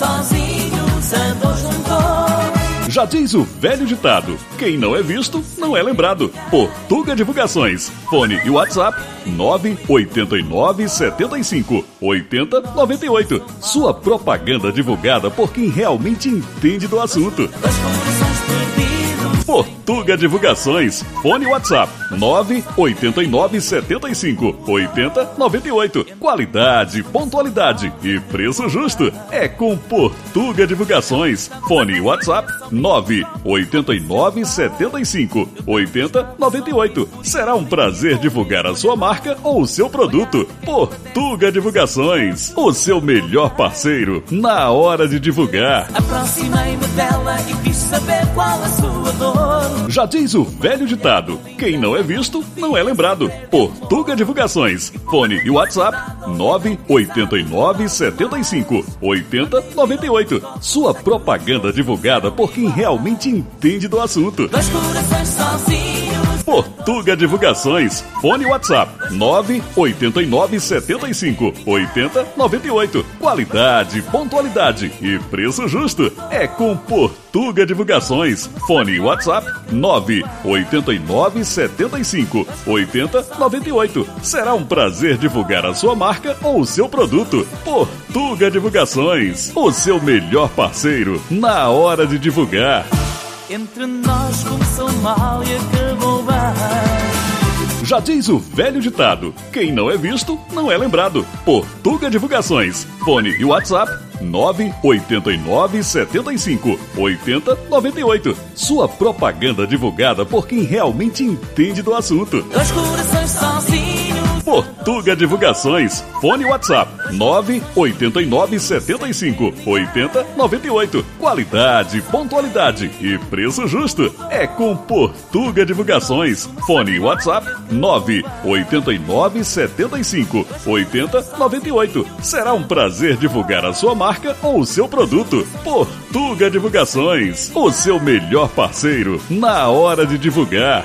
sozinhos, andou juntou. Já diz o velho ditado: quem não é visto, não é lembrado. Portuga Divulgações. Fone e WhatsApp 989 75 80 98. Sua propaganda divulgada por quem realmente entende do assunto. Dois perdidos. Portuga Divulgações. Fone WhatsApp 989 75 80 98. Qualidade, pontualidade e preço justo. É com Portuga Divulgações. Fone WhatsApp 989 75 80 98. Será um prazer divulgar a sua marca ou o seu produto. Portuga Divulgações. O seu melhor parceiro na hora de divulgar. Aproximei-me dela e quis saber qual a sua dor. Já diz o velho ditado: quem não é visto, não é lembrado. Portuga Divulgações. Fone e WhatsApp 989 75 80 98. Sua propaganda divulgada por quem realmente entende do assunto. Dois corações sozinhos. Portuga Divulgações. Fone WhatsApp 989 75 80 98. Qualidade, pontualidade e preço justo. É com Portuga Divulgações. Fone WhatsApp 989 75 80 98. Será um prazer divulgar a sua marca ou o seu produto. Portuga Divulgações. O seu melhor parceiro na hora de divulgar. Entre nós começou mal e acabou bem. Já diz o velho ditado: quem não é visto, não é lembrado. Portuga Divulgações. Fone e WhatsApp 989 75 80 98. Sua propaganda divulgada por quem realmente entende do assunto. Dois corações sozinhos. Portuga Divulgações. Fone WhatsApp 989 75 80 98. Qualidade, pontualidade e preço justo. É com Portuga Divulgações. Fone WhatsApp 989 75 80 98. Será um prazer divulgar a sua marca ou o seu produto. Portuga Divulgações. O seu melhor parceiro na hora de divulgar.